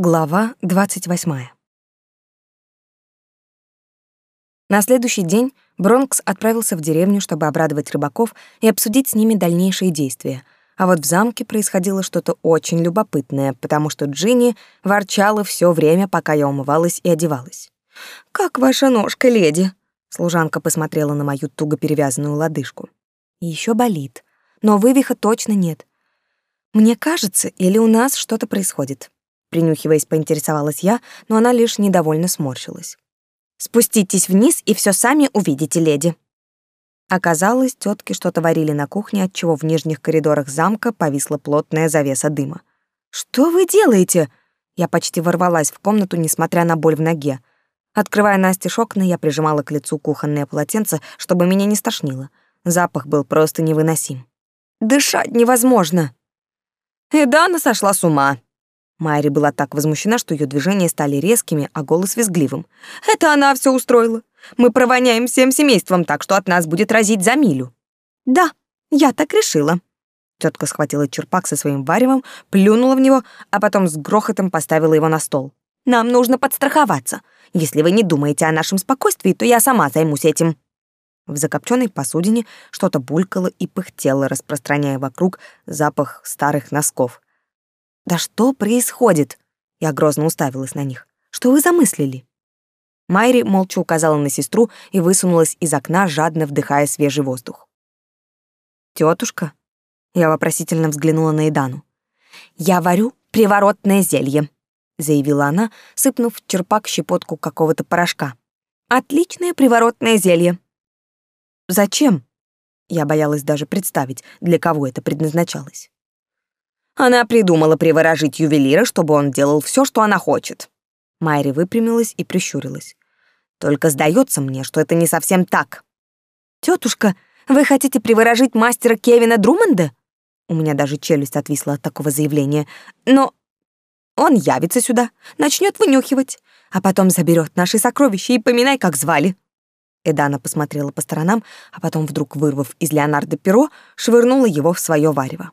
Глава 28. На следующий день Бронкс отправился в деревню, чтобы обрадовать рыбаков и обсудить с ними дальнейшие действия. А вот в замке происходило что-то очень любопытное, потому что Джинни ворчала все время, пока я умывалась и одевалась. «Как ваша ножка, леди?» Служанка посмотрела на мою туго перевязанную лодыжку. Еще болит, но вывиха точно нет. Мне кажется, или у нас что-то происходит. Принюхиваясь, поинтересовалась я, но она лишь недовольно сморщилась. «Спуститесь вниз, и все сами увидите, леди». Оказалось, тетки что-то варили на кухне, отчего в нижних коридорах замка повисла плотная завеса дыма. «Что вы делаете?» Я почти ворвалась в комнату, несмотря на боль в ноге. Открывая настежь окна, я прижимала к лицу кухонное полотенце, чтобы меня не стошнило. Запах был просто невыносим. «Дышать невозможно!» «Эдана сошла с ума!» Майри была так возмущена, что ее движения стали резкими, а голос визгливым. «Это она все устроила. Мы провоняем всем семейством так, что от нас будет разить за милю». «Да, я так решила». Тетка схватила черпак со своим варевом, плюнула в него, а потом с грохотом поставила его на стол. «Нам нужно подстраховаться. Если вы не думаете о нашем спокойствии, то я сама займусь этим». В закопченной посудине что-то булькало и пыхтело, распространяя вокруг запах старых носков. «Да что происходит?» Я грозно уставилась на них. «Что вы замыслили?» Майри молча указала на сестру и высунулась из окна, жадно вдыхая свежий воздух. «Тетушка?» Я вопросительно взглянула на Идану. «Я варю приворотное зелье», — заявила она, сыпнув в черпак щепотку какого-то порошка. «Отличное приворотное зелье». «Зачем?» Я боялась даже представить, для кого это предназначалось. Она придумала приворожить ювелира, чтобы он делал все, что она хочет. Майри выпрямилась и прищурилась. Только сдается мне, что это не совсем так. Тетушка, вы хотите приворожить мастера Кевина Друмонда? У меня даже челюсть отвисла от такого заявления. Но он явится сюда, начнет вынюхивать, а потом заберет наши сокровища и поминай, как звали. Эдана посмотрела по сторонам, а потом, вдруг вырвав из Леонардо перо, швырнула его в свое варево.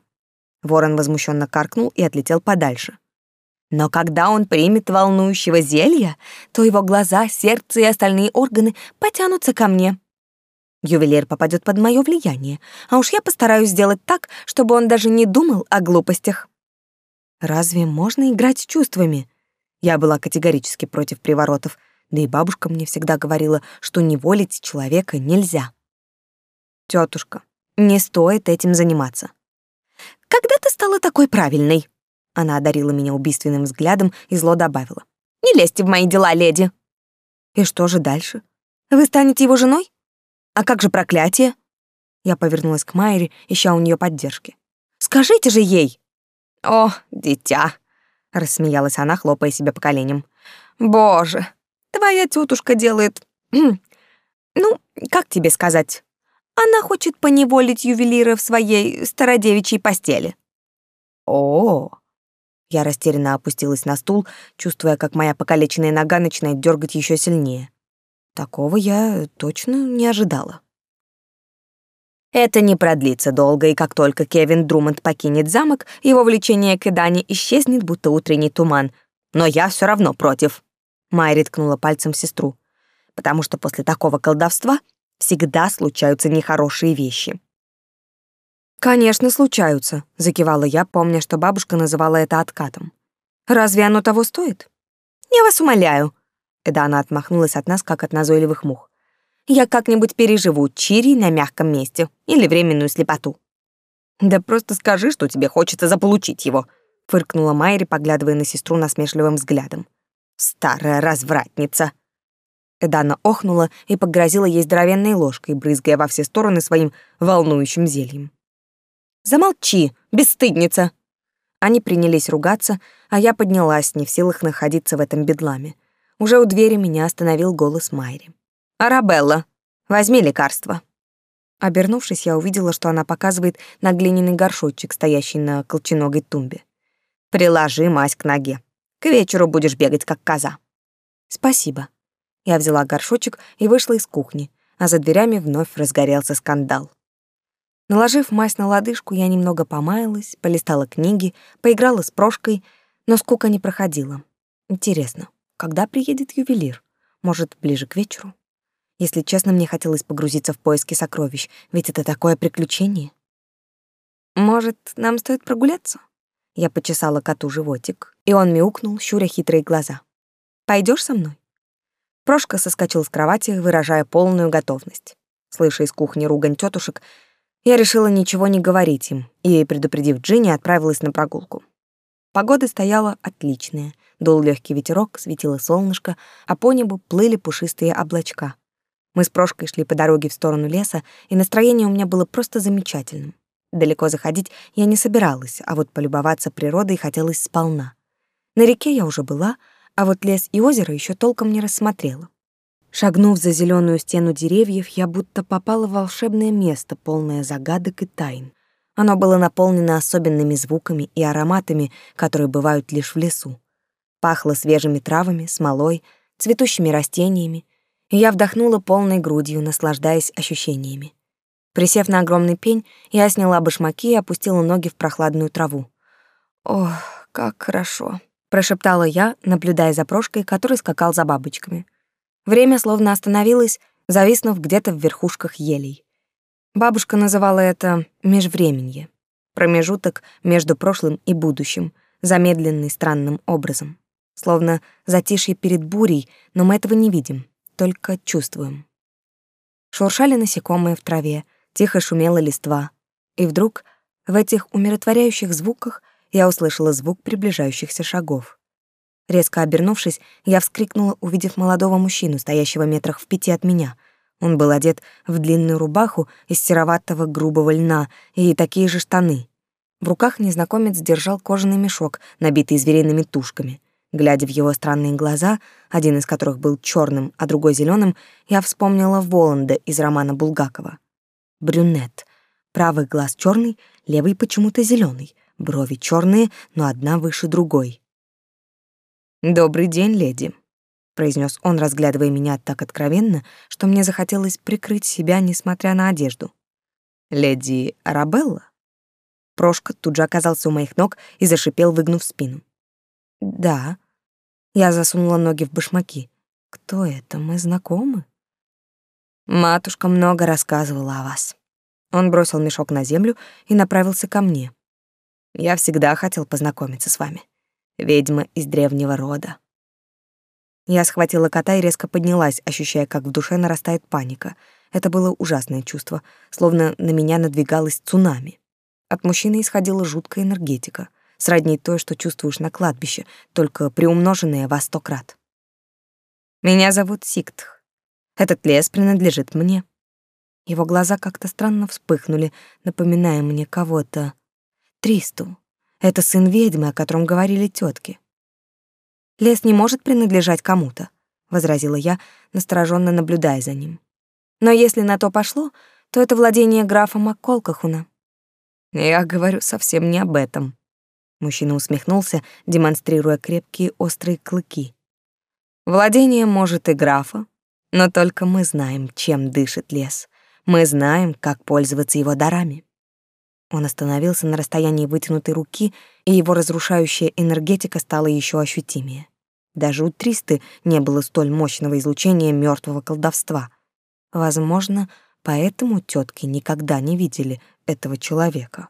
Ворон возмущенно каркнул и отлетел подальше. Но когда он примет волнующего зелья, то его глаза, сердце и остальные органы потянутся ко мне. Ювелир попадет под мое влияние, а уж я постараюсь сделать так, чтобы он даже не думал о глупостях. Разве можно играть с чувствами? Я была категорически против приворотов, да и бабушка мне всегда говорила, что неволить человека нельзя. Тетушка, не стоит этим заниматься. Когда ты стала такой правильной?» Она одарила меня убийственным взглядом и зло добавила. «Не лезьте в мои дела, леди!» «И что же дальше? Вы станете его женой? А как же проклятие?» Я повернулась к Майре, ища у нее поддержки. «Скажите же ей!» «О, дитя!» — рассмеялась она, хлопая себя по коленям. «Боже, твоя тетушка делает... ну, как тебе сказать? Она хочет поневолить ювелира в своей стародевичьей постели. О, я растерянно опустилась на стул, чувствуя, как моя покалеченная нога начинает дергать еще сильнее. Такого я точно не ожидала. Это не продлится долго, и как только Кевин Друмонд покинет замок, его влечение к Эдане исчезнет, будто утренний туман. Но я все равно против. Майя ткнула пальцем сестру. Потому что после такого колдовства всегда случаются нехорошие вещи. «Конечно, случаются», — закивала я, помня, что бабушка называла это откатом. «Разве оно того стоит?» «Я вас умоляю», — Эдана отмахнулась от нас, как от назойливых мух. «Я как-нибудь переживу чири на мягком месте или временную слепоту». «Да просто скажи, что тебе хочется заполучить его», — фыркнула Майри, поглядывая на сестру насмешливым взглядом. «Старая развратница», Эдана охнула и погрозила ей здоровенной ложкой, брызгая во все стороны своим волнующим зельем. «Замолчи, бесстыдница!» Они принялись ругаться, а я поднялась, не в силах находиться в этом бедламе. Уже у двери меня остановил голос Майри. «Арабелла, возьми лекарство». Обернувшись, я увидела, что она показывает на глиняный горшочек, стоящий на колченогой тумбе. «Приложи мазь к ноге. К вечеру будешь бегать, как коза». «Спасибо», я взяла горшочек и вышла из кухни, а за дверями вновь разгорелся скандал. Наложив мазь на лодыжку, я немного помаялась, полистала книги, поиграла с прошкой, но скука не проходила. Интересно, когда приедет ювелир? Может, ближе к вечеру? Если честно, мне хотелось погрузиться в поиски сокровищ, ведь это такое приключение. Может, нам стоит прогуляться? Я почесала коту животик, и он мяукнул, щуря хитрые глаза. Пойдешь со мной? Прошка соскочил с кровати, выражая полную готовность. Слыша из кухни ругань тетушек, я решила ничего не говорить им и, предупредив Джинни, отправилась на прогулку. Погода стояла отличная. Дул легкий ветерок, светило солнышко, а по небу плыли пушистые облачка. Мы с Прошкой шли по дороге в сторону леса, и настроение у меня было просто замечательным. Далеко заходить я не собиралась, а вот полюбоваться природой хотелось сполна. На реке я уже была, а вот лес и озеро еще толком не рассмотрела. Шагнув за зеленую стену деревьев, я будто попала в волшебное место, полное загадок и тайн. Оно было наполнено особенными звуками и ароматами, которые бывают лишь в лесу. Пахло свежими травами, смолой, цветущими растениями, и я вдохнула полной грудью, наслаждаясь ощущениями. Присев на огромный пень, я сняла башмаки и опустила ноги в прохладную траву. «Ох, как хорошо!» — прошептала я, наблюдая за Прошкой, который скакал за бабочками. Время словно остановилось, зависнув где-то в верхушках елей. Бабушка называла это «межвременье» — промежуток между прошлым и будущим, замедленный странным образом. Словно затишье перед бурей, но мы этого не видим только чувствуем. Шуршали насекомые в траве, тихо шумела листва. И вдруг в этих умиротворяющих звуках я услышала звук приближающихся шагов. Резко обернувшись, я вскрикнула, увидев молодого мужчину, стоящего метрах в пяти от меня. Он был одет в длинную рубаху из сероватого грубого льна и такие же штаны. В руках незнакомец держал кожаный мешок, набитый звериными тушками. Глядя в его странные глаза, один из которых был черным, а другой зеленым, я вспомнила Воланда из романа Булгакова. Брюнет. Правый глаз черный, левый почему-то зеленый, брови черные, но одна выше другой. «Добрый день, леди», — произнес он, разглядывая меня так откровенно, что мне захотелось прикрыть себя, несмотря на одежду. «Леди Арабелла?» Прошка тут же оказался у моих ног и зашипел, выгнув спину. «Да», я засунула ноги в башмаки. Кто это? Мы знакомы? Матушка много рассказывала о вас. Он бросил мешок на землю и направился ко мне. Я всегда хотел познакомиться с вами. Ведьма из древнего рода. Я схватила кота и резко поднялась, ощущая, как в душе нарастает паника. Это было ужасное чувство, словно на меня надвигалось цунами. От мужчины исходила жуткая энергетика сродни той, что чувствуешь на кладбище, только приумноженная во сто крат. Меня зовут Сиктх. Этот лес принадлежит мне. Его глаза как-то странно вспыхнули, напоминая мне кого-то. Тристу. Это сын ведьмы, о котором говорили тетки. Лес не может принадлежать кому-то, возразила я, настороженно наблюдая за ним. Но если на то пошло, то это владение графа Макколкахуна. Я говорю совсем не об этом, Мужчина усмехнулся, демонстрируя крепкие острые клыки. Владение может и графа, но только мы знаем, чем дышит лес. Мы знаем, как пользоваться его дарами. Он остановился на расстоянии вытянутой руки, и его разрушающая энергетика стала еще ощутимее. Даже у Тристы не было столь мощного излучения мертвого колдовства. Возможно, поэтому тетки никогда не видели этого человека.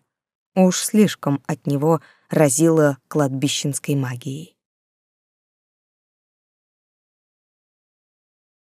Уж слишком от него разило кладбищенской магией.